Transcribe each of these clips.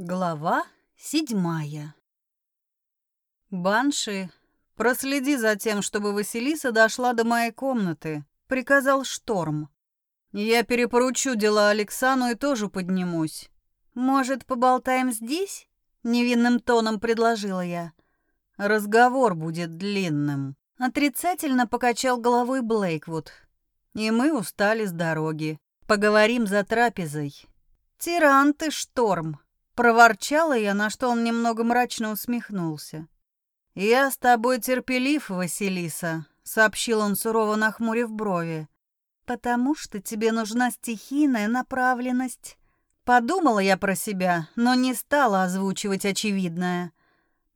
Глава седьмая «Банши, проследи за тем, чтобы Василиса дошла до моей комнаты», — приказал Шторм. «Я перепоручу дела Алексану и тоже поднимусь». «Может, поболтаем здесь?» — невинным тоном предложила я. «Разговор будет длинным», — отрицательно покачал головой Блейквуд. «И мы устали с дороги. Поговорим за трапезой». «Тиран ты, Шторм!» Проворчала я, на что он немного мрачно усмехнулся. «Я с тобой терпелив, Василиса», — сообщил он сурово нахмурив брови. «Потому что тебе нужна стихийная направленность». Подумала я про себя, но не стала озвучивать очевидное.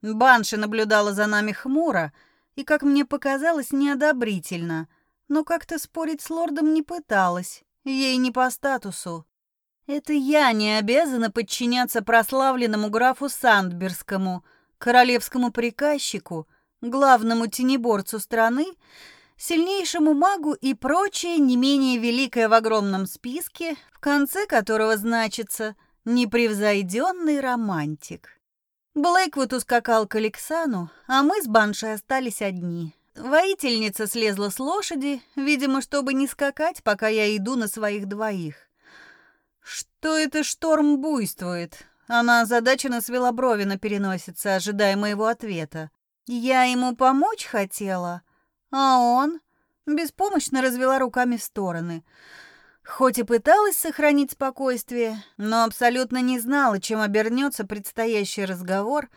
Банши наблюдала за нами хмуро и, как мне показалось, неодобрительно, но как-то спорить с лордом не пыталась, ей не по статусу. Это я не обязана подчиняться прославленному графу Сандберскому, королевскому приказчику, главному тенеборцу страны, сильнейшему магу и прочее не менее великое в огромном списке, в конце которого значится «непревзойденный романтик». Блейквуд ускакал к Алексану, а мы с Баншей остались одни. Воительница слезла с лошади, видимо, чтобы не скакать, пока я иду на своих двоих. «Что это шторм буйствует?» Она озадаченно свела брови на переносице, ожидая моего ответа. «Я ему помочь хотела, а он...» Беспомощно развела руками в стороны. Хоть и пыталась сохранить спокойствие, но абсолютно не знала, чем обернется предстоящий разговор,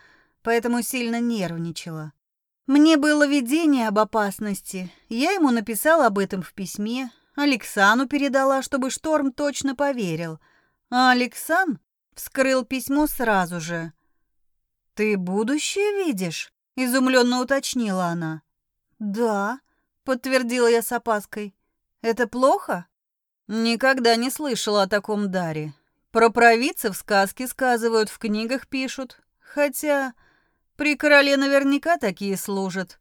поэтому сильно нервничала. Мне было видение об опасности. Я ему написала об этом в письме, Алексану передала, чтобы Шторм точно поверил. А Алексан вскрыл письмо сразу же. «Ты будущее видишь?» — изумленно уточнила она. «Да», — подтвердила я с опаской. «Это плохо?» «Никогда не слышала о таком даре. Про провидцев сказки сказывают, в книгах пишут. Хотя при короле наверняка такие служат.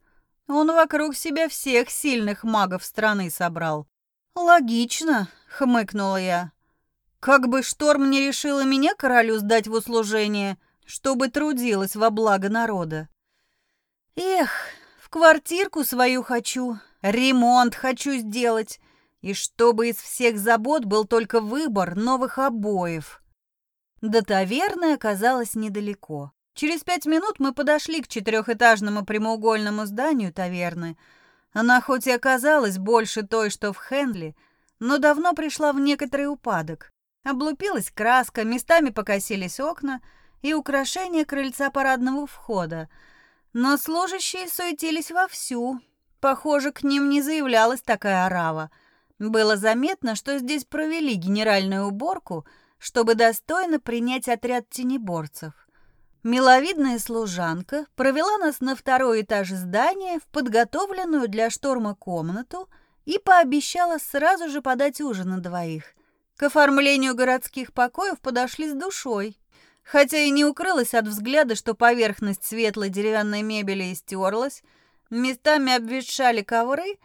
Он вокруг себя всех сильных магов страны собрал. «Логично», — хмыкнула я. «Как бы шторм не решила меня королю сдать в услужение, чтобы трудилась во благо народа». «Эх, в квартирку свою хочу, ремонт хочу сделать, и чтобы из всех забот был только выбор новых обоев». До таверны оказалось недалеко. Через пять минут мы подошли к четырехэтажному прямоугольному зданию таверны — она хоть и оказалась больше той, что в Хенли, но давно пришла в некоторый упадок. Облупилась краска, местами покосились окна и украшения крыльца парадного входа. Но служащие суетились вовсю. Похоже, к ним не заявлялась такая орава. Было заметно, что здесь провели генеральную уборку, чтобы достойно принять отряд тенеборцев. Миловидная служанка провела нас на второй этаж здания в подготовленную для шторма комнату и пообещала сразу же подать ужин на двоих. К оформлению городских покоев подошли с душой. Хотя и не укрылась от взгляда, что поверхность светлой деревянной мебели истерлась, местами обветшали ковры,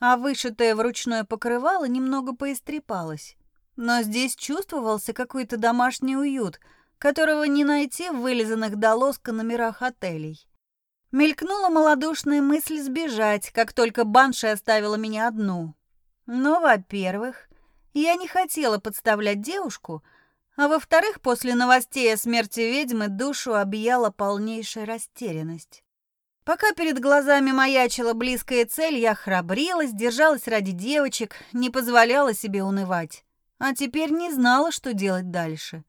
а вышитое вручное покрывало немного поистрепалось. Но здесь чувствовался какой-то домашний уют — которого не найти в вылизанных до лоска номерах отелей. Мелькнула малодушная мысль сбежать, как только Банши оставила меня одну. Но, во-первых, я не хотела подставлять девушку, а во-вторых, после новостей о смерти ведьмы душу объяла полнейшая растерянность. Пока перед глазами маячила близкая цель, я храбрилась, держалась ради девочек, не позволяла себе унывать. А теперь не знала, что делать дальше.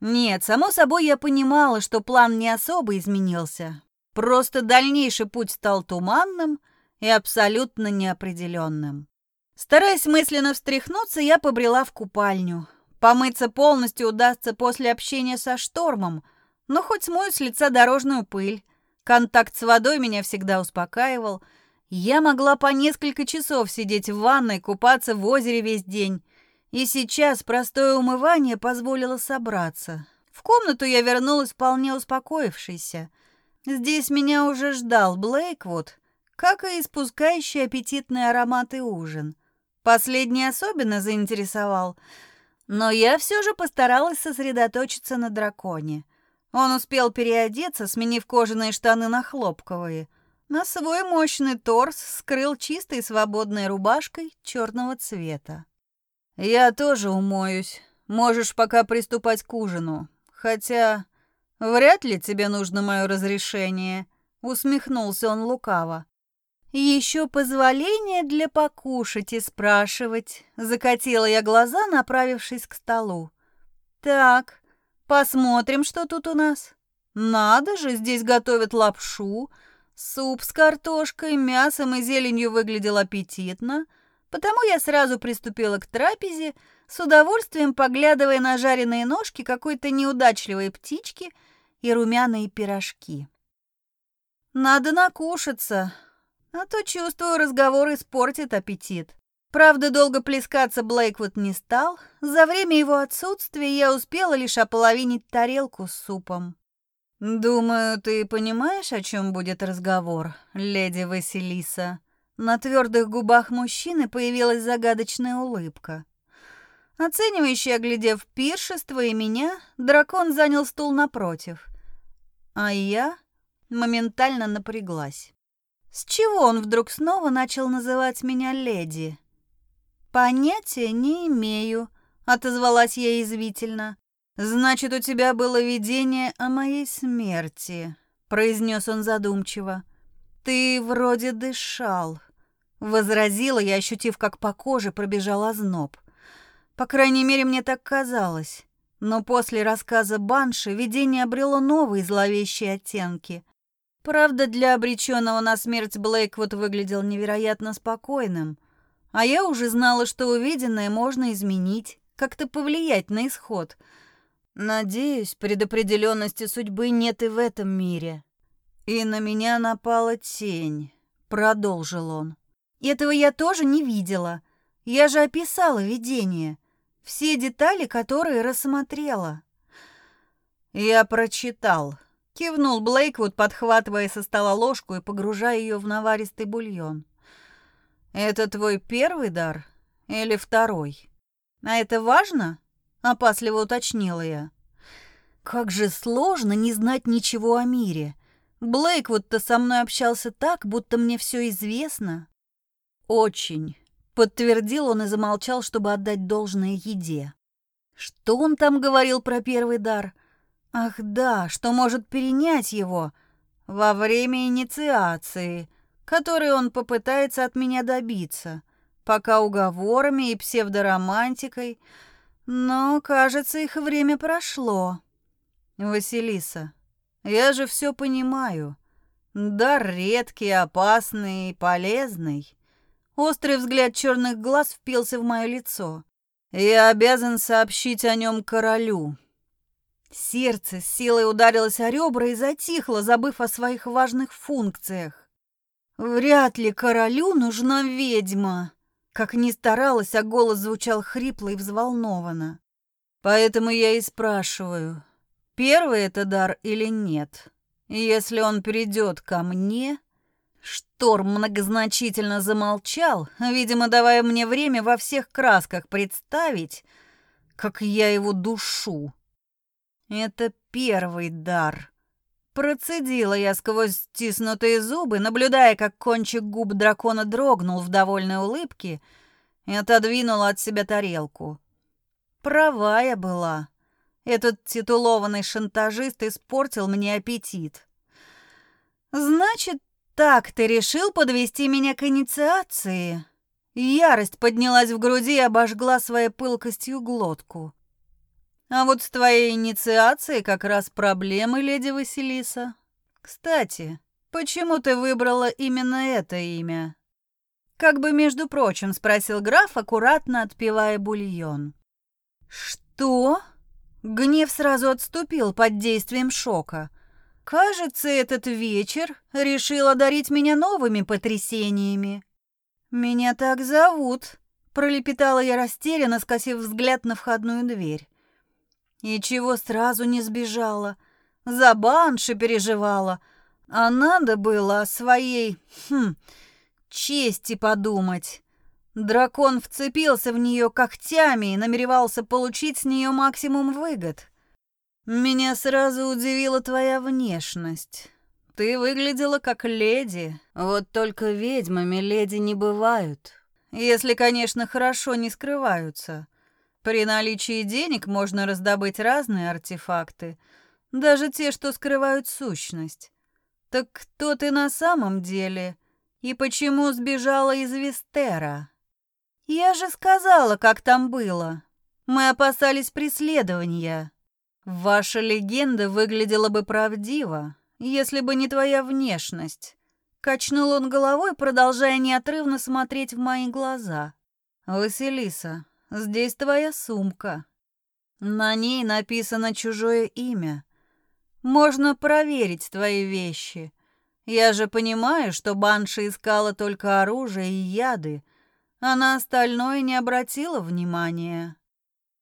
Нет, само собой я понимала, что план не особо изменился. Просто дальнейший путь стал туманным и абсолютно неопределенным. Стараясь мысленно встряхнуться, я побрела в купальню. Помыться полностью удастся после общения со штормом, но хоть смою с лица дорожную пыль. Контакт с водой меня всегда успокаивал. Я могла по несколько часов сидеть в ванной, купаться в озере весь день. И сейчас простое умывание позволило собраться. В комнату я вернулась вполне успокоившейся. Здесь меня уже ждал Блейквуд, как и испускающий аппетитные ароматы ужин. Последний особенно заинтересовал. Но я все же постаралась сосредоточиться на драконе. Он успел переодеться, сменив кожаные штаны на хлопковые. На свой мощный торс скрыл чистой свободной рубашкой черного цвета. «Я тоже умоюсь. Можешь пока приступать к ужину. Хотя вряд ли тебе нужно мое разрешение», — усмехнулся он лукаво. Еще позволение для покушать и спрашивать. Закатила я глаза, направившись к столу. Так, посмотрим, что тут у нас. Надо же, здесь готовят лапшу. Суп с картошкой, мясом и зеленью выглядел аппетитно, потому я сразу приступила к трапезе, с удовольствием поглядывая на жареные ножки какой-то неудачливой птички и румяные пирожки. Надо накушаться, а то, чувствую, разговор испортит аппетит. Правда, долго плескаться Блейквуд не стал. За время его отсутствия я успела лишь ополовинить тарелку с супом. «Думаю, ты понимаешь, о чем будет разговор, леди Василиса?» На твердых губах мужчины появилась загадочная улыбка. Оценивающий, оглядев пиршество и меня, дракон занял стул напротив. А я моментально напряглась. С чего он вдруг снова начал называть меня леди? Понятия не имею, отозвалась я извивительно. Значит, у тебя было видение о моей смерти, произнес он задумчиво. Ты вроде дышал, возразила я, ощутив, как по коже пробежал озноб. По крайней мере, мне так казалось. Но после рассказа Банши видение обрело новые зловещие оттенки. Правда, для обреченного на смерть Блейквуд выглядел невероятно спокойным. А я уже знала, что увиденное можно изменить, как-то повлиять на исход. Надеюсь, предопределенности судьбы нет и в этом мире. И на меня напала тень, продолжил он. Этого я тоже не видела. Я же описала видение. Все детали, которые рассмотрела. Я прочитал, Кивнул Блейквуд, подхватывая со стола ложку и погружая ее в наваристый бульон. «Это твой первый дар или второй?» «А это важно?» — опасливо уточнила я. «Как же сложно не знать ничего о мире. Блейквуд-то со мной общался так, будто мне все известно». «Очень», — подтвердил он и замолчал, чтобы отдать должное еде. «Что он там говорил про первый дар?» Ах да, что может перенять его во время инициации, которой он попытается от меня добиться, пока уговорами и псевдоромантикой, но, кажется, их время прошло. Василиса, я же все понимаю. Дар редкий, опасный и полезный. Острый взгляд черных глаз впился в мое лицо. Я обязан сообщить о нем королю. Сердце с силой ударилось о ребра и затихло, забыв о своих важных функциях. Вряд ли королю нужна ведьма. Как ни старалась, а голос звучал хрипло и взволнованно. Поэтому я и спрашиваю, первый это дар или нет? Если он придет ко мне... Шторм многозначительно замолчал, видимо, давая мне время во всех красках представить, как я его душу. Это первый дар. Процедила я сквозь стиснутые зубы, наблюдая, как кончик губ дракона дрогнул в довольной улыбке и отодвинула от себя тарелку. Права я была. Этот титулованный шантажист испортил мне аппетит. Значит, так ты решил подвести меня к инициации? Ярость поднялась в груди и обожгла своей пылкостью глотку. А вот с твоей инициацией как раз проблемы, леди Василиса. Кстати, почему ты выбрала именно это имя? Как бы, между прочим, спросил граф, аккуратно отпивая бульон. Что? Гнев сразу отступил под действием шока. Кажется, этот вечер решил одарить меня новыми потрясениями. Меня так зовут, пролепетала я растерянно, скосив взгляд на входную дверь. И чего сразу не сбежала? За банши переживала. А надо было о своей, хм, чести подумать. Дракон вцепился в нее когтями и намеревался получить с нее максимум выгод. Меня сразу удивила твоя внешность. Ты выглядела как леди, вот только ведьмами леди не бывают. Если, конечно, хорошо не скрываются. При наличии денег можно раздобыть разные артефакты, даже те, что скрывают сущность. Так кто ты на самом деле? И почему сбежала из Вестера? Я же сказала, как там было. Мы опасались преследования. Ваша легенда выглядела бы правдиво, если бы не твоя внешность. Качнул он головой, продолжая неотрывно смотреть в мои глаза. Василиса, здесь твоя сумка. На ней написано чужое имя. Можно проверить твои вещи. Я же понимаю, что Банша искала только оружие и яды, а на остальное не обратила внимания.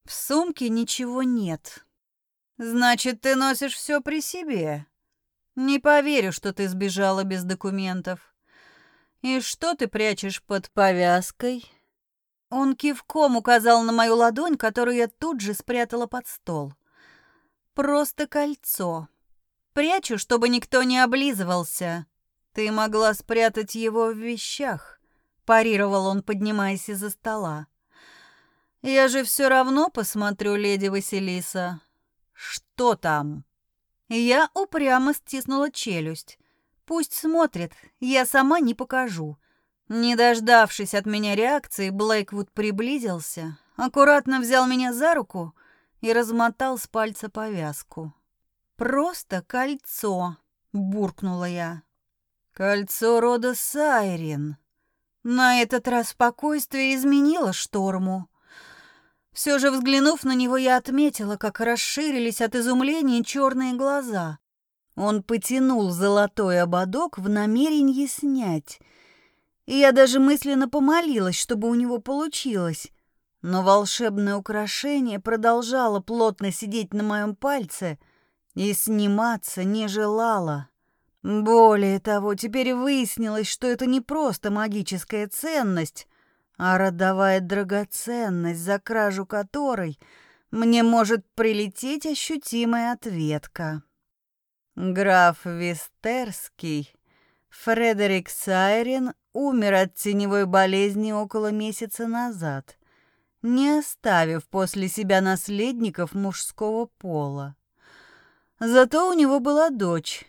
В сумке ничего нет. Значит, ты носишь все при себе. Не поверю, что ты сбежала без документов. И что ты прячешь под повязкой? Он кивком указал на мою ладонь, которую я тут же спрятала под стол. Просто кольцо. Прячу, чтобы никто не облизывался. Ты могла спрятать его в вещах, парировал он, поднимаясь из-за стола. Я же все равно посмотрю, леди Василиса. Что там? Я упрямо стиснула челюсть. Пусть смотрит, я сама не покажу. Не дождавшись от меня реакции, Блейквуд приблизился, аккуратно взял меня за руку и размотал с пальца повязку. «Просто кольцо», — буркнула я. «Кольцо рода Сайрин». На этот раз спокойствие изменило шторму. Все же, взглянув на него, я отметила, как расширились от изумления черные глаза. Он потянул золотой ободок в намерении снять. И я даже мысленно помолилась, чтобы у него получилось. Но волшебное украшение продолжало плотно сидеть на моем пальце и сниматься не желало. Более того, теперь выяснилось, что это не просто магическая ценность, а родовая драгоценность, за кражу которой мне может прилететь ощутимая ответка. Граф Вистерский, Фредерик Сайрин, умер от теневой болезни около месяца назад, не оставив после себя наследников мужского пола. Зато у него была дочь,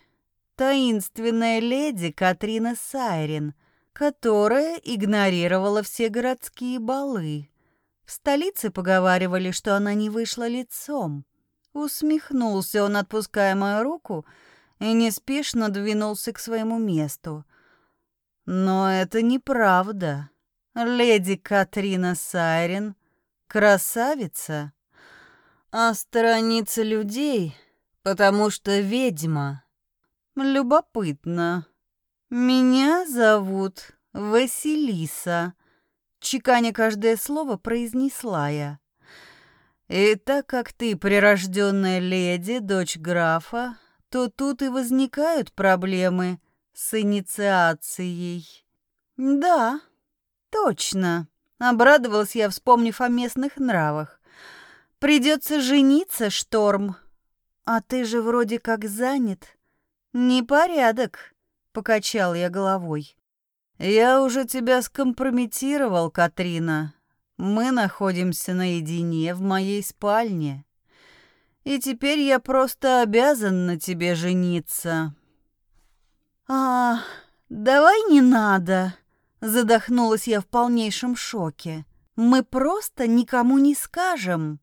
таинственная леди Катрина Сайрин — которая игнорировала все городские балы. В столице поговаривали, что она не вышла лицом. Усмехнулся он, отпуская мою руку, и неспешно двинулся к своему месту. Но это неправда. Леди Катрина Сайрен — красавица, а сторонница людей, потому что ведьма. Любопытно. «Меня зовут Василиса», — чеканя каждое слово произнесла я. «И так как ты прирожденная леди, дочь графа, то тут и возникают проблемы с инициацией». «Да, точно», — обрадовалась я, вспомнив о местных нравах. «Придется жениться, Шторм. А ты же вроде как занят. Непорядок» покачал я головой. Я уже тебя скомпрометировал, Катрина. Мы находимся наедине в моей спальне. И теперь я просто обязан на тебе жениться. А, давай не надо, задохнулась я в полнейшем шоке. Мы просто никому не скажем.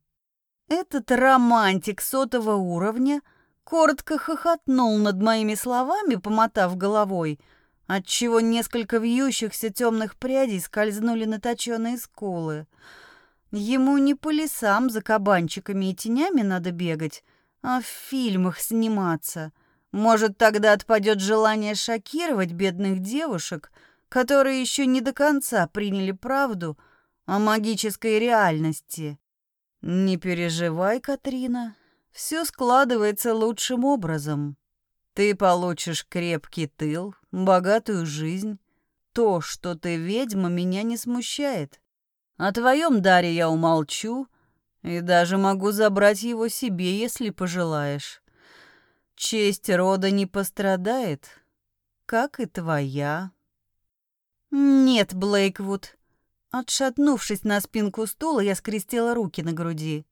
Этот романтик сотого уровня — коротко хохотнул над моими словами, помотав головой, отчего несколько вьющихся темных прядей скользнули на точёные скулы. Ему не по лесам за кабанчиками и тенями надо бегать, а в фильмах сниматься. Может, тогда отпадет желание шокировать бедных девушек, которые еще не до конца приняли правду о магической реальности. Не переживай, Катрина, все складывается лучшим образом. Ты получишь крепкий тыл, богатую жизнь, то, что ты ведьма, меня не смущает. О твоем даре я умолчу и даже могу забрать его себе, если пожелаешь. Честь рода не пострадает, как и твоя. Нет, Блейквуд. Отшатнувшись на спинку стула, я скрестила руки на груди.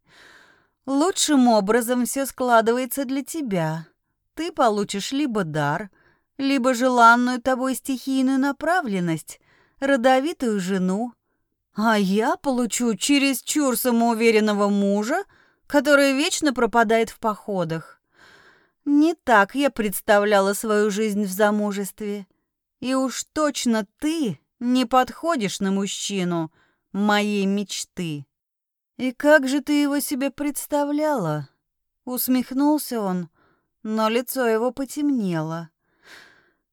Лучшим образом все складывается для тебя. Ты получишь либо дар, либо желанную тобой стихийную направленность, родовитую жену, а я получу чересчур самоуверенного мужа, который вечно пропадает в походах. Не так я представляла свою жизнь в замужестве. И уж точно ты не подходишь на мужчину моей мечты. И как же ты его себе представляла? Усмехнулся он, но лицо его потемнело.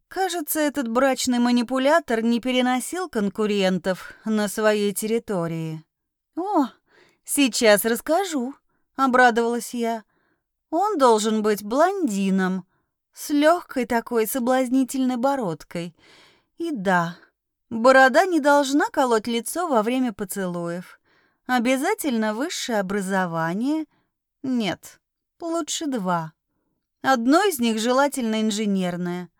Кажется, этот брачный манипулятор не переносил конкурентов на своей территории. «О, сейчас расскажу», — обрадовалась я. «Он должен быть блондином, с легкой такой соблазнительной бородкой. И да, борода не должна колоть лицо во время поцелуев. Обязательно высшее образование? Нет, лучше два. Одно из них желательно инженерное —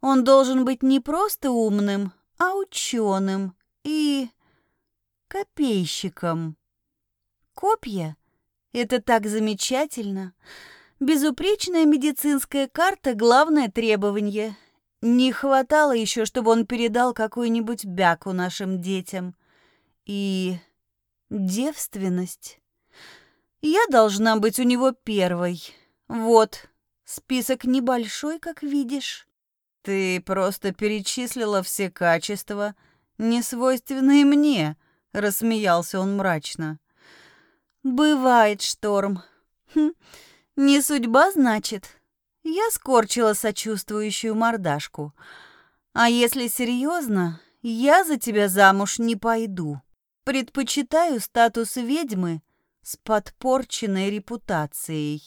он должен быть не просто умным, а ученым и копейщиком. Копья — это так замечательно. Безупречная медицинская карта — главное требование. Не хватало еще, чтобы он передал какую-нибудь бяку нашим детям. И девственность. Я должна быть у него первой. Вот, список небольшой, как видишь. «Ты просто перечислила все качества, не свойственные мне», — рассмеялся он мрачно. «Бывает, Шторм. Хм, не судьба, значит?» Я скорчила сочувствующую мордашку. «А если серьезно, я за тебя замуж не пойду. Предпочитаю статус ведьмы с подпорченной репутацией».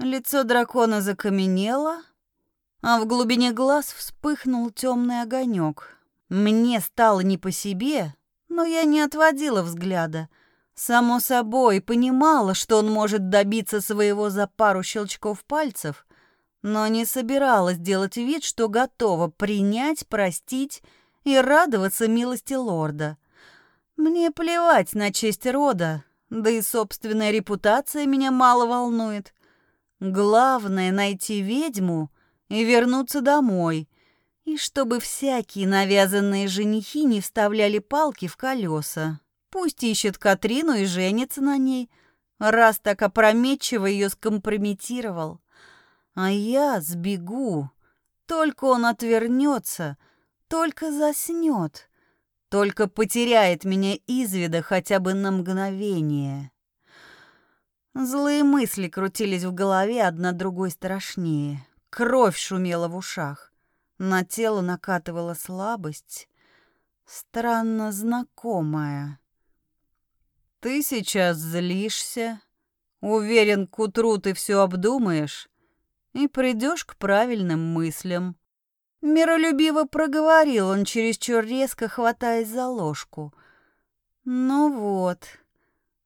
Лицо дракона закаменело, а в глубине глаз вспыхнул темный огонек. Мне стало не по себе, но я не отводила взгляда. Само собой, понимала, что он может добиться своего за пару щелчков пальцев, но не собиралась делать вид, что готова принять, простить и радоваться милости лорда. Мне плевать на честь рода, да и собственная репутация меня мало волнует. Главное — найти ведьму — и вернуться домой, и чтобы всякие навязанные женихи не вставляли палки в колеса. Пусть ищет Катрину и женится на ней, раз так опрометчиво ее скомпрометировал. А я сбегу, только он отвернется, только заснет, только потеряет меня из вида хотя бы на мгновение. Злые мысли крутились в голове одна другой страшнее. Кровь шумела в ушах. На тело накатывала слабость, странно знакомая. «Ты сейчас злишься. Уверен, к утру ты все обдумаешь и придешь к правильным мыслям». Миролюбиво проговорил он чересчур резко, хватаясь за ложку. «Ну вот,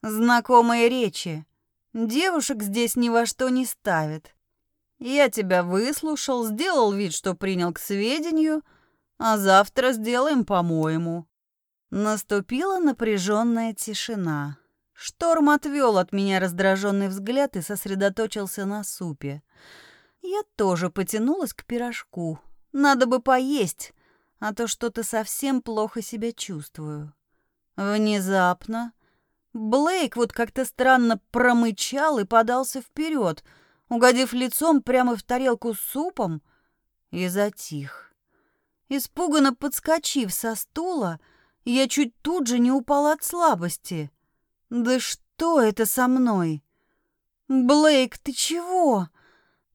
знакомые речи. Девушек здесь ни во что не ставят. Я тебя выслушал, сделал вид, что принял к сведению, а завтра сделаем по-моему». Наступила напряженная тишина. Шторм отвел от меня раздраженный взгляд и сосредоточился на супе. Я тоже потянулась к пирожку. Надо бы поесть, а то что-то совсем плохо себя чувствую. Внезапно Блейк вот как-то странно промычал и подался вперед — угодив лицом прямо в тарелку с супом, и затих. Испуганно подскочив со стула, я чуть тут же не упала от слабости. «Да что это со мной?» «Блейк, ты чего?»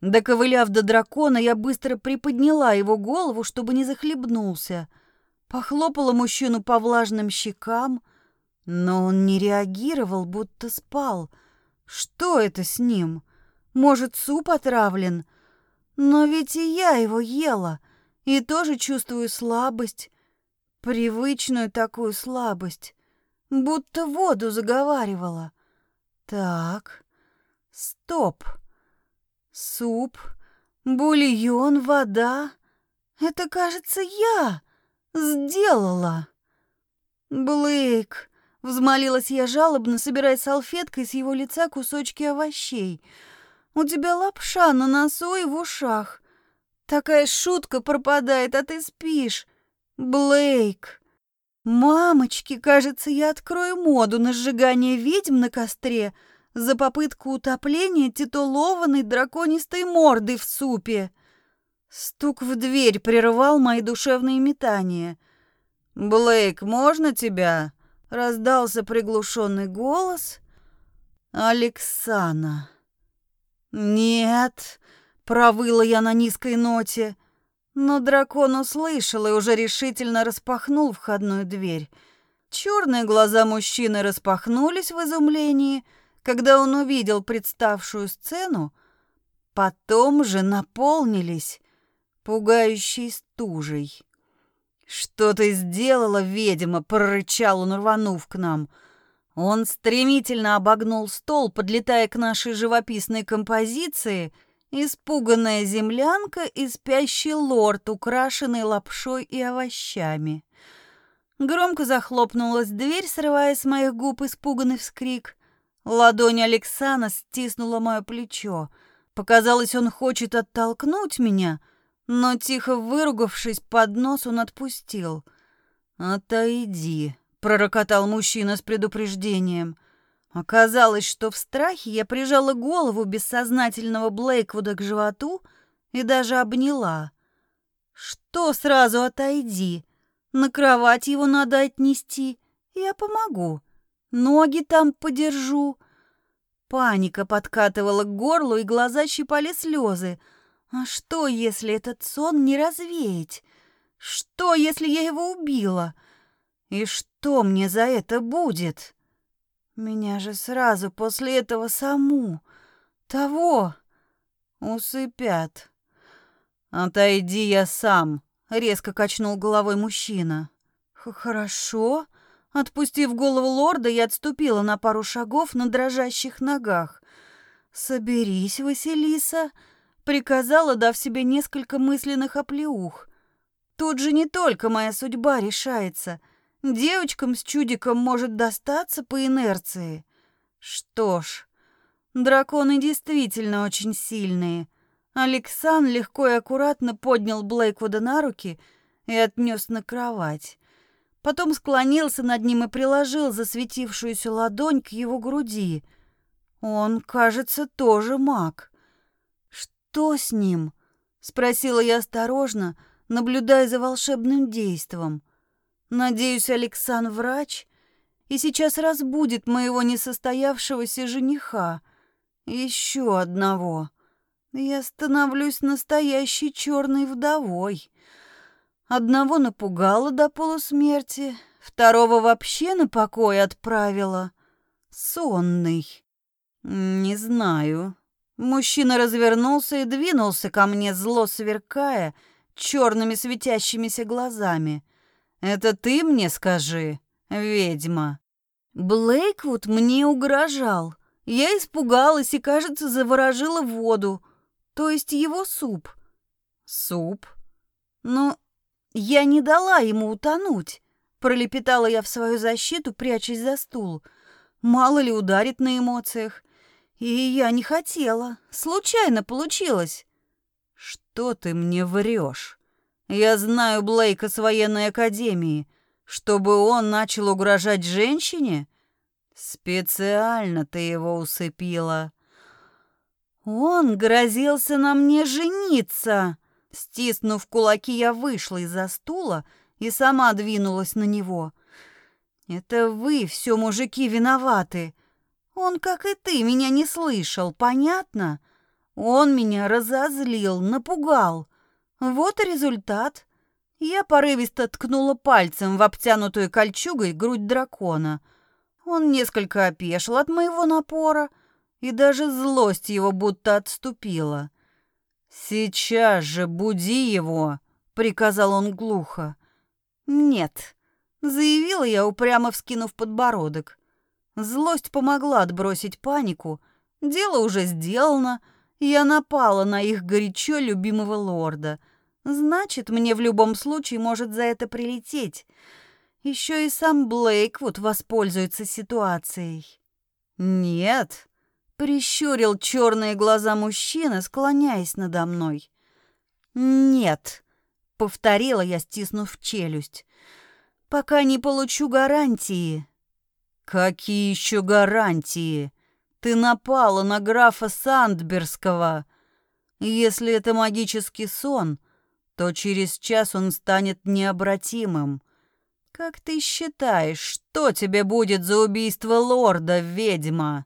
Доковыляв до дракона, я быстро приподняла его голову, чтобы не захлебнулся. Похлопала мужчину по влажным щекам, но он не реагировал, будто спал. Что это с ним? Может, суп отравлен? Но ведь и я его ела. и тоже чувствую слабость, привычную такую слабость, будто воду заговаривала. Так, стоп. Суп, бульон, вода. Это, кажется, я сделала. Блейк, взмолилась я жалобно, собирая салфеткой с его лица кусочки овощей. У тебя лапша на носу и в ушах. Такая шутка пропадает, а ты спишь. Блейк. Мамочки, кажется, я открою моду на сжигание ведьм на костре за попытку утопления титулованной драконистой морды в супе. Стук в дверь прервал мои душевные метания. «Блейк, можно тебя?» — раздался приглушенный голос. «Алексана». «Нет», — провыла я на низкой ноте, — но дракон услышал и уже решительно распахнул входную дверь. Черные глаза мужчины распахнулись в изумлении, когда он увидел представшую сцену, потом же наполнились пугающей стужей. «Что ты сделала, ведьма?» — прорычал он, рванув к нам. Он стремительно обогнул стол, подлетая к нашей живописной композиции — Испуганная землянка и спящий лорд, украшенный лапшой и овощами. Громко захлопнулась дверь, срывая с моих губ испуганный вскрик. Ладонь Алексана стиснула мое плечо. Показалось, он хочет оттолкнуть меня, но, тихо выругавшись под нос, он отпустил. «Отойди», — пророкотал мужчина с предупреждением. — Оказалось, что в страхе я прижала голову бессознательного Блейквуда к животу и даже обняла. Что сразу отойди? На кровать его надо отнести. Я помогу. Ноги там подержу. Паника подкатывала к горлу, и глаза щипали слезы. А что, если этот сон не развеять? Что, если я его убила? И что мне за это будет?» Меня же сразу после этого саму, того, усыпят. «Отойди я сам», — резко качнул головой мужчина. «Хорошо». Отпустив голову лорда, я отступила на пару шагов на дрожащих ногах. «Соберись, Василиса», — приказала, дав себе несколько мысленных оплеух. «Тут же не только моя судьба решается. Девочкам с чудиком может достаться по инерции. Что ж, драконы действительно очень сильные. Алексан легко и аккуратно поднял Блейквуда на руки и отнес на кровать. Потом склонился над ним и приложил засветившуюся ладонь к его груди. Он, кажется, тоже маг. Что с ним? спросила я осторожно, наблюдая за волшебным действом. Надеюсь, Александр врач и сейчас разбудит моего несостоявшегося жениха. Еще одного. Я становлюсь настоящей черной вдовой. Одного напугала до полусмерти, второго вообще на покой отправила. Сонный. Не знаю. Мужчина развернулся и двинулся ко мне, зло сверкая, черными светящимися глазами. Это ты мне скажи, ведьма. Блейквуд мне угрожал. Я испугалась и, кажется, заворожила воду, то есть его суп. Суп? Ну, я не дала ему утонуть. Пролепетала я в свою защиту, прячась за стул. Мало ли ударит на эмоциях. И я не хотела. Случайно получилось. Что ты мне врешь? Я знаю Блейка с военной академии. Чтобы он начал угрожать женщине? Специально ты его усыпила. Он грозился на мне жениться. Стиснув кулаки, я вышла из-за стула и сама двинулась на него. Это вы, все мужики, виноваты. Он, как и ты, меня не слышал, понятно? Он меня разозлил, напугал. Вот и результат. Я порывисто ткнула пальцем в обтянутую кольчугой грудь дракона. Он несколько опешил от моего напора, и даже злость его будто отступила. «Сейчас же буди его!» — приказал он глухо. «Нет», — заявила я, упрямо вскинув подбородок. Злость помогла отбросить панику. Дело уже сделано. Я напала на их горячо любимого лорда. Значит, мне в любом случае может за это прилететь. Еще и сам Блейквуд воспользуется ситуацией. Нет, прищурил черные глаза мужчины, склоняясь надо мной. Нет, повторила я, стиснув челюсть. Пока не получу гарантии. Какие еще гарантии? Ты напала на графа Сандберского. Если это магический сон, то через час он станет необратимым. Как ты считаешь, что тебе будет за убийство лорда, ведьма?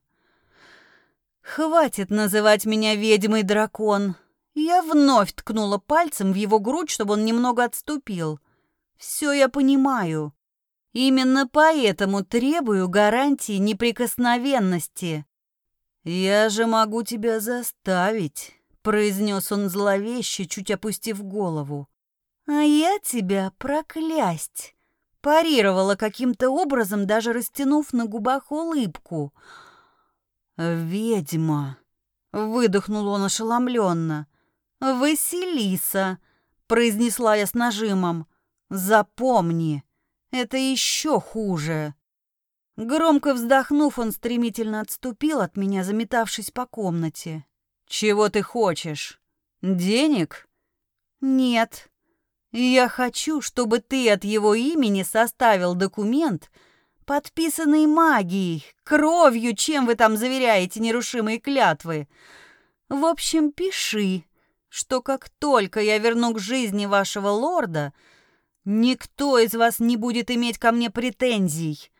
Хватит называть меня ведьмой, дракон. Я вновь ткнула пальцем в его грудь, чтобы он немного отступил. Все я понимаю. Именно поэтому требую гарантии неприкосновенности. Я же могу тебя заставить, произнес он зловеще, чуть опустив голову. А я тебя проклясть. Парировала каким-то образом, даже растянув на губах улыбку. «Ведьма!» — выдохнул он ошеломленно. «Василиса!» — произнесла я с нажимом. «Запомни, это еще хуже!» Громко вздохнув, он стремительно отступил от меня, заметавшись по комнате. «Чего ты хочешь? Денег?» «Нет», я хочу, чтобы ты от его имени составил документ, подписанный магией, кровью, чем вы там заверяете нерушимые клятвы. В общем, пиши, что как только я верну к жизни вашего лорда, никто из вас не будет иметь ко мне претензий.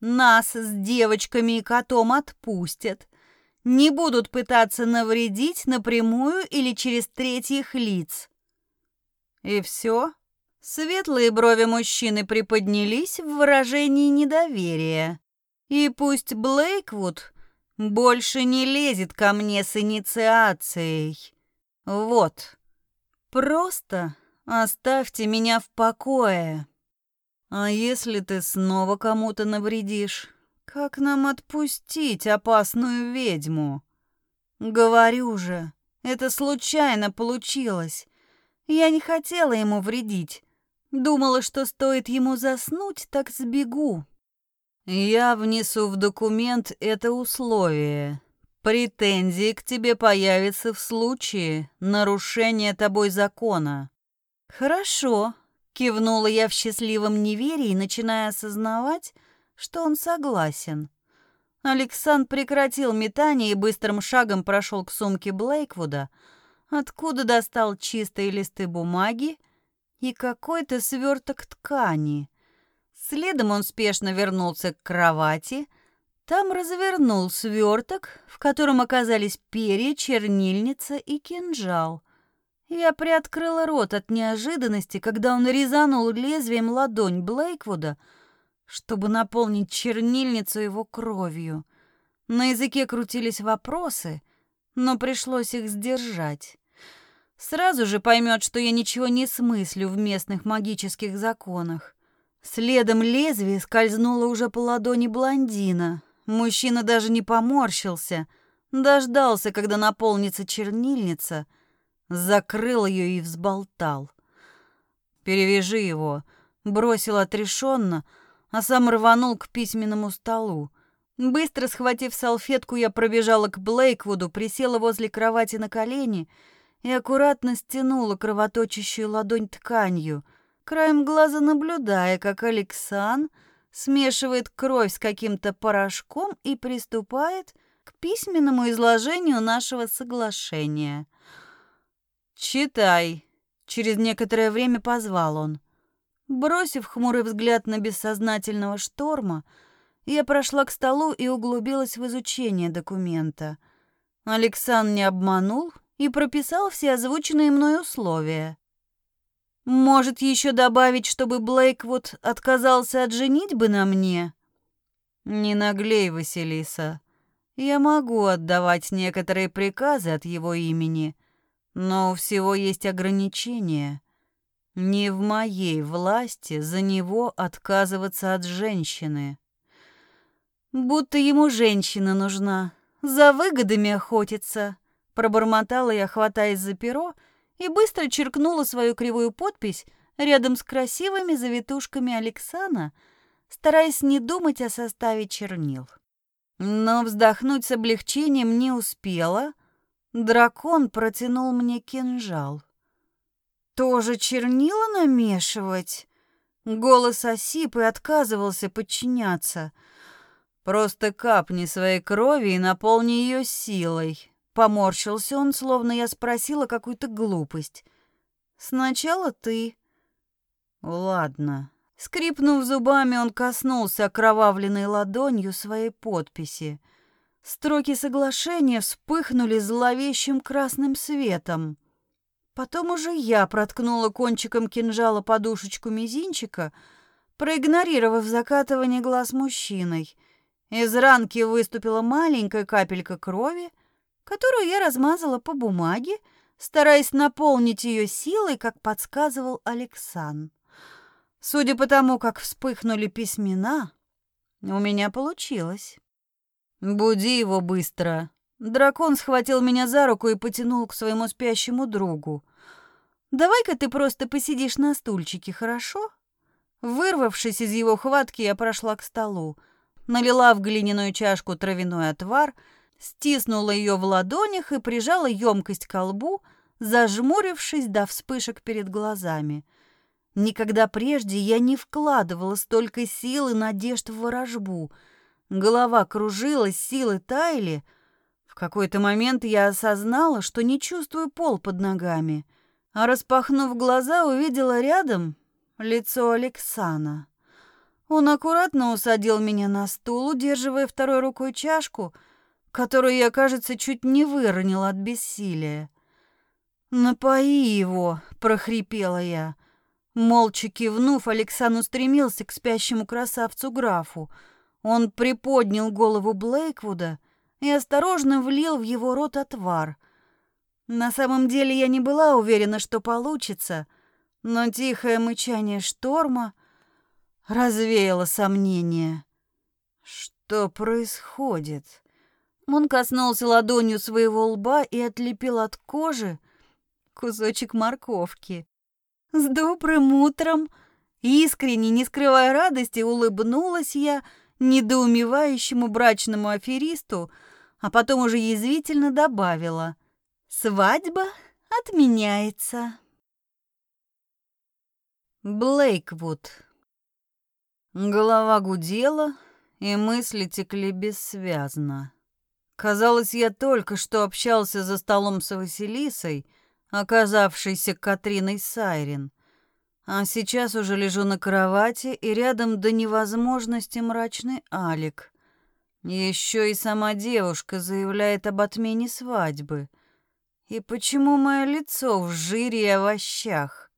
Нас с девочками и котом отпустят. Не будут пытаться навредить напрямую или через третьих лиц. И все? Светлые брови мужчины приподнялись в выражении недоверия. И пусть Блейквуд больше не лезет ко мне с инициацией. Вот. Просто оставьте меня в покое. А если ты снова кому-то навредишь, как нам отпустить опасную ведьму? Говорю же, это случайно получилось. Я не хотела ему вредить. Думала, что стоит ему заснуть, так сбегу. Я внесу в документ это условие. Претензии к тебе появятся в случае нарушения тобой закона. Хорошо, кивнула я в счастливом неверии, начиная осознавать, что он согласен. Александр прекратил метание и быстрым шагом прошел к сумке Блейквуда, откуда достал чистые листы бумаги и какой-то сверток ткани. Следом он спешно вернулся к кровати, там развернул сверток, в котором оказались перья, чернильница и кинжал. Я приоткрыла рот от неожиданности, когда он резанул лезвием ладонь Блейквуда, чтобы наполнить чернильницу его кровью. На языке крутились вопросы — но пришлось их сдержать. Сразу же поймет, что я ничего не смыслю в местных магических законах. Следом лезвие скользнуло уже по ладони блондина. Мужчина даже не поморщился, дождался, когда наполнится чернильница, закрыл ее и взболтал. «Перевяжи его», — бросил отрешенно, а сам рванул к письменному столу. Быстро схватив салфетку, я пробежала к Блейквуду, присела возле кровати на колени и аккуратно стянула кровоточащую ладонь тканью, краем глаза наблюдая, как Алексан смешивает кровь с каким-то порошком и приступает к письменному изложению нашего соглашения. «Читай», — через некоторое время позвал он. Бросив хмурый взгляд на бессознательного шторма, — я прошла к столу и углубилась в изучение документа. Александр не обманул и прописал все озвученные мной условия. Может, еще добавить, чтобы Блейквуд отказался от женитьбы на мне? Не наглей, Василиса. Я могу отдавать некоторые приказы от его имени, но у всего есть ограничения. Не в моей власти за него отказываться от женщины. Будто ему женщина нужна, за выгодами охотится, пробормотала я, хватаясь за перо, и быстро черкнула свою кривую подпись рядом с красивыми завитушками Алексана, стараясь не думать о составе чернил. Но вздохнуть с облегчением не успела. Дракон протянул мне кинжал. Тоже чернила намешивать? Голос осип и отказывался подчиняться. Просто капни своей крови и наполни ее силой. Поморщился он, словно я спросила какую-то глупость. Сначала ты. Ладно. Скрипнув зубами, он коснулся окровавленной ладонью своей подписи. Строки соглашения вспыхнули зловещим красным светом. Потом уже я проткнула кончиком кинжала подушечку мизинчика, проигнорировав закатывание глаз мужчиной. Из ранки выступила маленькая капелька крови, которую я размазала по бумаге, стараясь наполнить ее силой, как подсказывал Александр. Судя по тому, как вспыхнули письмена, у меня получилось. «Буди его быстро», Дракон схватил меня за руку и потянул к своему спящему другу. «Давай-ка ты просто посидишь на стульчике, хорошо?» Вырвавшись из его хватки, я прошла к столу, налила в глиняную чашку травяной отвар, стиснула ее в ладонях и прижала емкость к колбу, зажмурившись до вспышек перед глазами. Никогда прежде я не вкладывала столько сил и надежд в ворожбу. Голова кружилась, силы таяли — в какой-то момент я осознала, что не чувствую пол под ногами, а распахнув глаза, увидела рядом лицо Алексана. Он аккуратно усадил меня на стул, удерживая второй рукой чашку, которую я, кажется, чуть не выронила от бессилия. «Напои его!» — прохрипела я. Молча кивнув, Александр устремился к спящему красавцу графу. Он приподнял голову Блейквуда и осторожно влил в его рот отвар. На самом деле я не была уверена, что получится, но тихое мычание шторма развеяло сомнения. Что происходит? Он коснулся ладонью своего лба и отлепил от кожи кусочек морковки. «С добрым утром!» Искренне, не скрывая радости, улыбнулась я недоумевающему брачному аферисту, а потом уже язвительно добавила «Свадьба отменяется». Блейквуд. Голова гудела, и мысли текли бессвязно. Казалось, я только что общался за столом с Василисой, оказавшейся Катриной Сайрин, а сейчас уже лежу на кровати, и рядом до невозможности мрачный Алик. Еще и сама девушка заявляет об отмене свадьбы. И почему мое лицо в жире и овощах?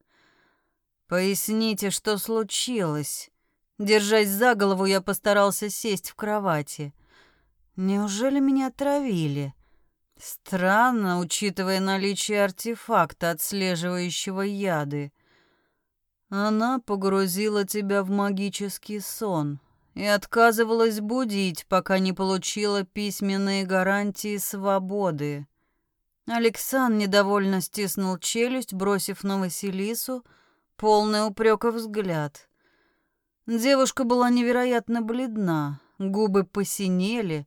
Поясните, что случилось. Держась за голову, я постарался сесть в кровати. Неужели меня отравили? Странно, учитывая наличие артефакта, отслеживающего яды. Она погрузила тебя в магический сон и отказывалась будить, пока не получила письменные гарантии свободы. Александр недовольно стиснул челюсть, бросив на Василису полный упрека взгляд. Девушка была невероятно бледна, губы посинели,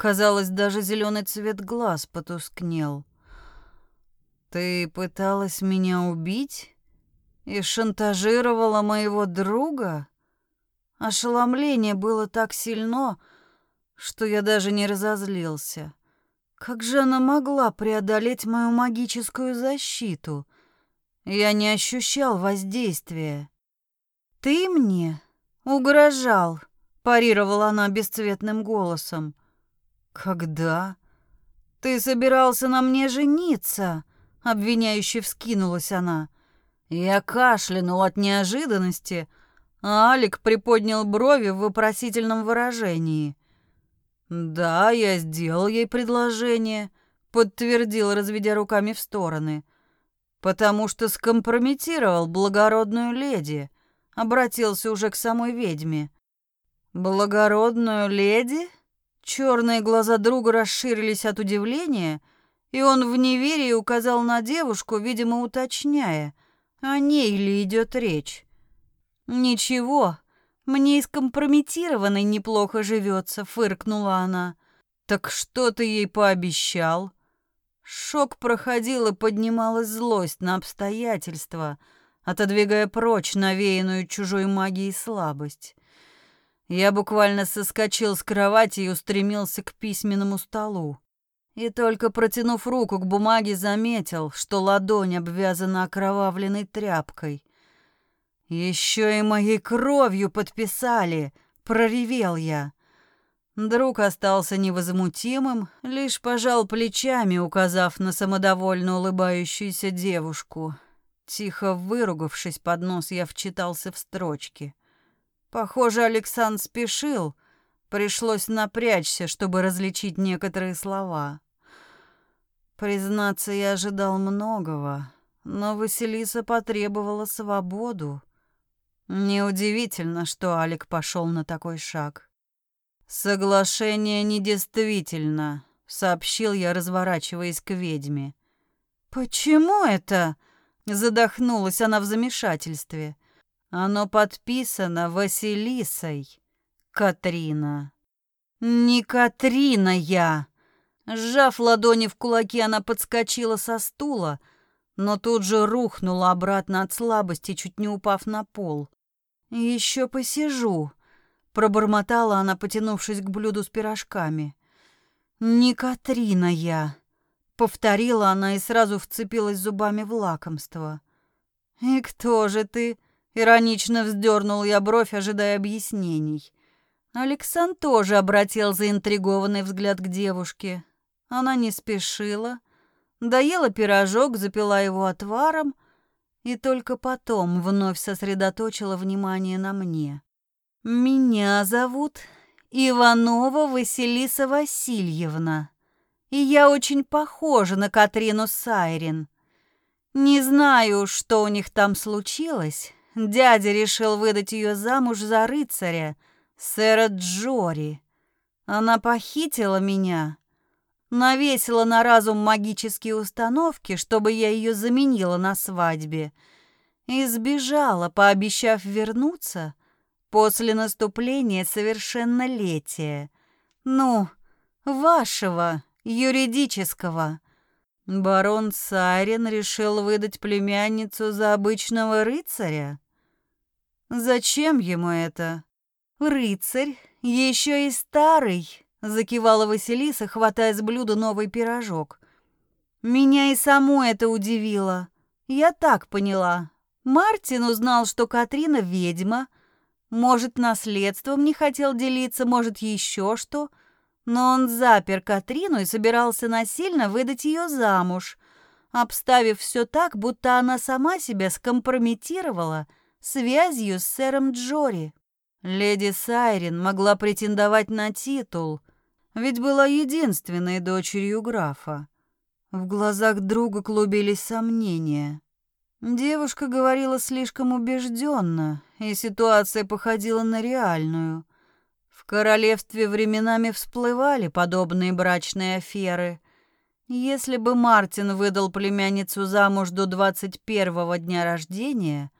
казалось, даже зеленый цвет глаз потускнел. «Ты пыталась меня убить и шантажировала моего друга?» Ошеломление было так сильно, что я даже не разозлился. Как же она могла преодолеть мою магическую защиту? Я не ощущал воздействия. «Ты мне угрожал», — парировала она бесцветным голосом. «Когда?» «Ты собирался на мне жениться», — обвиняюще вскинулась она. Я кашлянул от неожиданности, — а Алик приподнял брови в вопросительном выражении. «Да, я сделал ей предложение», — подтвердил, разведя руками в стороны. потому что скомпрометировал благородную леди, обратился уже к самой ведьме. Благородную леди? Черные глаза друга расширились от удивления, и он в неверии указал на девушку, видимо, уточняя, о ней ли идет речь. Ничего, мне и скомпрометированной неплохо живется, фыркнула она. Так что ты ей пообещал? Шок проходил и поднималась злость на обстоятельства, отодвигая прочь навеянную чужой магией слабость. Я буквально соскочил с кровати и устремился к письменному столу. И только протянув руку к бумаге, заметил, что ладонь обвязана окровавленной тряпкой. Еще и моей кровью подписали, проревел я. Друг остался невозмутимым, лишь пожал плечами, указав на самодовольно улыбающуюся девушку. Тихо выругавшись под нос, я вчитался в строчки. Похоже, Александр спешил. Пришлось напрячься, чтобы различить некоторые слова. Признаться, я ожидал многого, но Василиса потребовала свободу. Неудивительно, что Алик пошел на такой шаг. «Соглашение недействительно», — сообщил я, разворачиваясь к ведьме. «Почему это?» — задохнулась она в замешательстве. «Оно подписано Василисой, Катрина». «Не Катрина я!» Сжав ладони в кулаки, она подскочила со стула, но тут же рухнула обратно от слабости, чуть не упав на пол. «Еще посижу», Пробормотала она, потянувшись к блюду с пирожками. «Не Катрина я», — повторила она и сразу вцепилась зубами в лакомство. «И кто же ты?» — иронично вздернул я бровь, ожидая объяснений. Александр тоже обратил заинтригованный взгляд к девушке. Она не спешила, доела пирожок, запила его отваром и только потом вновь сосредоточила внимание на мне. Меня зовут Иванова Василиса Васильевна, и я очень похожа на Катрину Сайрин. Не знаю, что у них там случилось. Дядя решил выдать ее замуж за рыцаря, сэра Джори. Она похитила меня, навесила на разум магические установки, чтобы я ее заменила на свадьбе, и сбежала, пообещав вернуться — после наступления совершеннолетия. Ну, вашего, юридического. Барон Сарин решил выдать племянницу за обычного рыцаря? Зачем ему это? Рыцарь, еще и старый, закивала Василиса, хватая с блюда новый пирожок. Меня и само это удивило. Я так поняла. Мартин узнал, что Катрина ведьма, может, наследством не хотел делиться, может, еще что. Но он запер Катрину и собирался насильно выдать ее замуж, обставив все так, будто она сама себя скомпрометировала связью с сэром Джори. Леди Сайрин могла претендовать на титул, ведь была единственной дочерью графа. В глазах друга клубились сомнения. Девушка говорила слишком убежденно, и ситуация походила на реальную. В королевстве временами всплывали подобные брачные аферы. Если бы Мартин выдал племянницу замуж до 21-го дня рождения,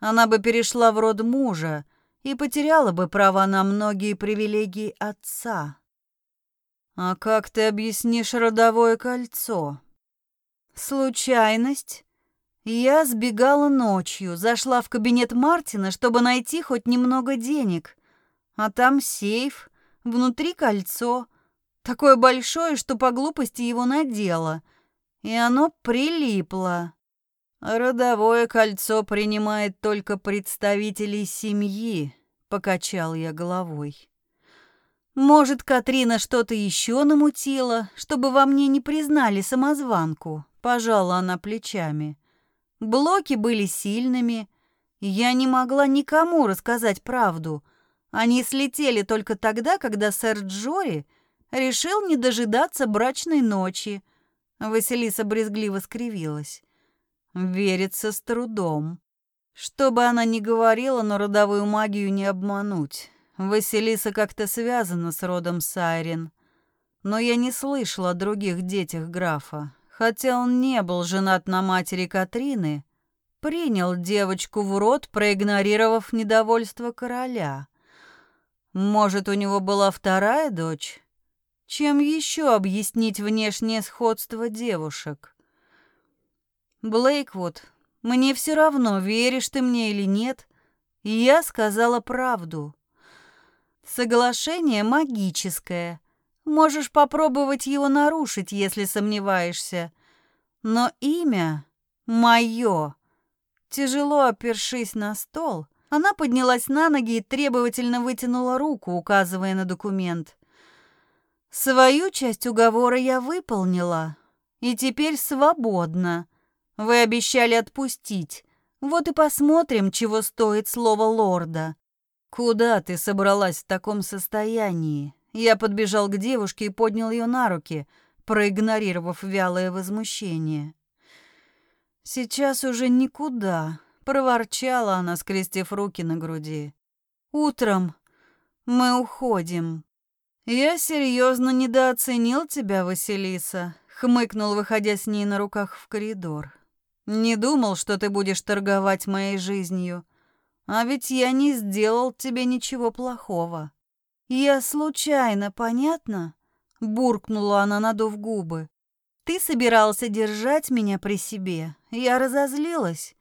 она бы перешла в род мужа и потеряла бы права на многие привилегии отца. А как ты объяснишь родовое кольцо? Случайность? Я сбегала ночью, зашла в кабинет Мартина, чтобы найти хоть немного денег. А там сейф, внутри кольцо, такое большое, что по глупости его надела. И оно прилипло. Родовое кольцо принимает только представителей семьи, покачал я головой. Может, Катрина что-то еще намутила, чтобы во мне не признали самозванку, пожала она плечами. Блоки были сильными, я не могла никому рассказать правду. Они слетели только тогда, когда сэр Джори решил не дожидаться брачной ночи. Василиса брезгливо скривилась. Верится с трудом. Что бы она ни говорила, но родовую магию не обмануть. Василиса как-то связана с родом Сайрин. Но я не слышала о других детях графа. Хотя он не был женат на матери Катрины, принял девочку в рот, проигнорировав недовольство короля. Может, у него была вторая дочь? Чем еще объяснить внешнее сходство девушек? Блейквуд, мне все равно, веришь ты мне или нет, я сказала правду. Соглашение магическое. Можешь попробовать его нарушить, если сомневаешься. Но имя мое. Тяжело опершись на стол, она поднялась на ноги и требовательно вытянула руку, указывая на документ. Свою часть уговора я выполнила, и теперь свободна. Вы обещали отпустить. Вот и посмотрим, чего стоит слово лорда. Куда ты собралась в таком состоянии? Я подбежал к девушке и поднял ее на руки, проигнорировав вялое возмущение. Сейчас уже никуда, проворчала она, скрестив руки на груди. Утром мы уходим. Я серьезно недооценил тебя, Василиса, хмыкнул, выходя с ней на руках в коридор. Не думал, что ты будешь торговать моей жизнью. А ведь я не сделал тебе ничего плохого. Я случайно, понятно? буркнула она, надув губы. Ты собирался держать меня при себе. Я разозлилась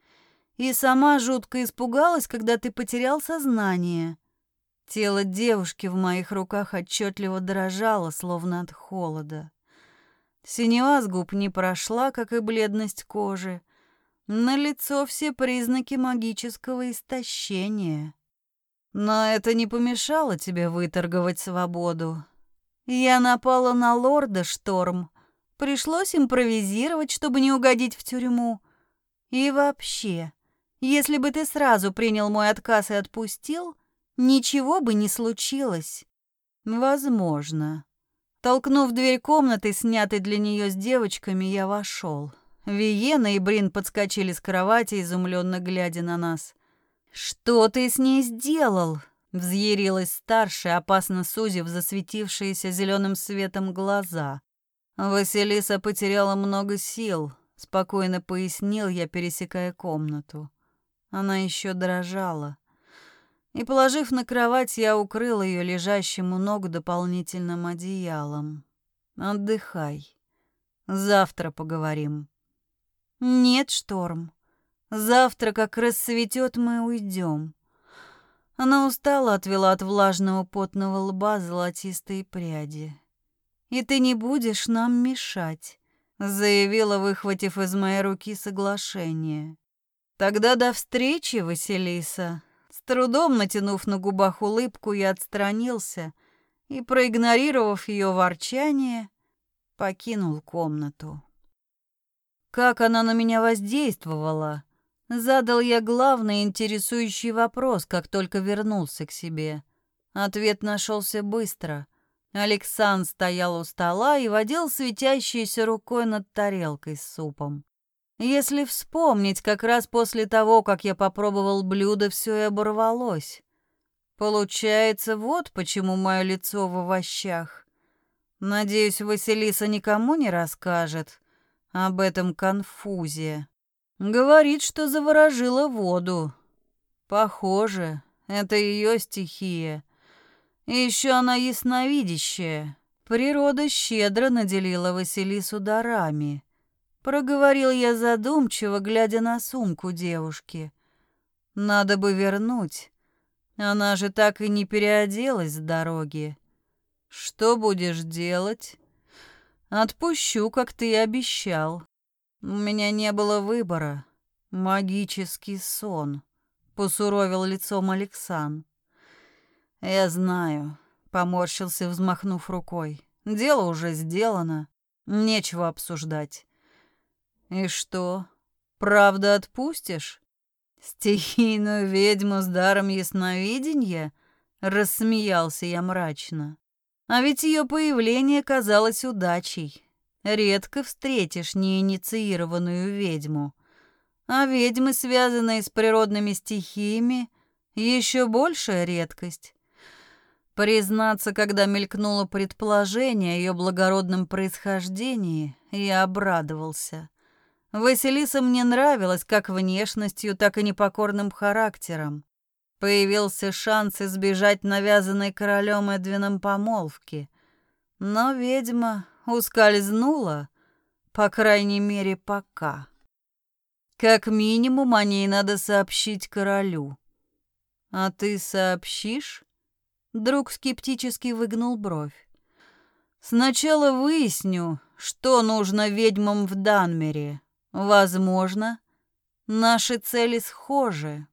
и сама жутко испугалась, когда ты потерял сознание. Тело девушки в моих руках отчетливо дрожало, словно от холода. Синева с губ не прошла, как и бледность кожи. На лицо все признаки магического истощения. Но это не помешало тебе выторговать свободу. Я напала на лорда Шторм. Пришлось импровизировать, чтобы не угодить в тюрьму. И вообще, если бы ты сразу принял мой отказ и отпустил, ничего бы не случилось. Возможно. Толкнув дверь комнаты, снятой для нее с девочками, я вошел. Виена и Брин подскочили с кровати, изумленно глядя на нас. «Что ты с ней сделал?» Взъярилась старшая, опасно сузив засветившиеся зеленым светом глаза. Василиса потеряла много сил, спокойно пояснил я, пересекая комнату. Она еще дрожала. И, положив на кровать, я укрыл ее лежащим у ног дополнительным одеялом. «Отдыхай. Завтра поговорим». «Нет, Шторм. Завтра, как рассветет, мы уйдем». Она устала, отвела от влажного потного лба золотистые пряди. «И ты не будешь нам мешать», — заявила, выхватив из моей руки соглашение. «Тогда до встречи, Василиса». С трудом натянув на губах улыбку, я отстранился и, проигнорировав ее ворчание, покинул комнату. Как она на меня воздействовала? Задал я главный интересующий вопрос, как только вернулся к себе. Ответ нашелся быстро. Александр стоял у стола и водил светящейся рукой над тарелкой с супом. Если вспомнить, как раз после того, как я попробовал блюдо, все и оборвалось. Получается, вот почему мое лицо в овощах. Надеюсь, Василиса никому не расскажет об этом конфузе. Говорит, что заворожила воду. Похоже, это ее стихия. Еще она ясновидящая. Природа щедро наделила Василису дарами. Проговорил я задумчиво, глядя на сумку девушки. Надо бы вернуть. Она же так и не переоделась с дороги. Что будешь делать? Отпущу, как ты и обещал. У меня не было выбора. Магический сон. Посуровил лицом Алексан. Я знаю, поморщился, взмахнув рукой. Дело уже сделано. Нечего обсуждать. И что, правда отпустишь? Стихийную ведьму с даром ясновидения? Рассмеялся я мрачно. А ведь ее появление казалось удачей. Редко встретишь неинициированную ведьму. А ведьмы, связанные с природными стихиями, еще большая редкость. Признаться, когда мелькнуло предположение о ее благородном происхождении, я обрадовался. Василиса мне нравилась как внешностью, так и непокорным характером. Появился шанс избежать навязанной королем Эдвином помолвки. Но ведьма ускользнула, по крайней мере, пока. Как минимум о ней надо сообщить королю. А ты сообщишь? Друг скептически выгнул бровь. Сначала выясню, что нужно ведьмам в Данмере. Возможно, наши цели схожи.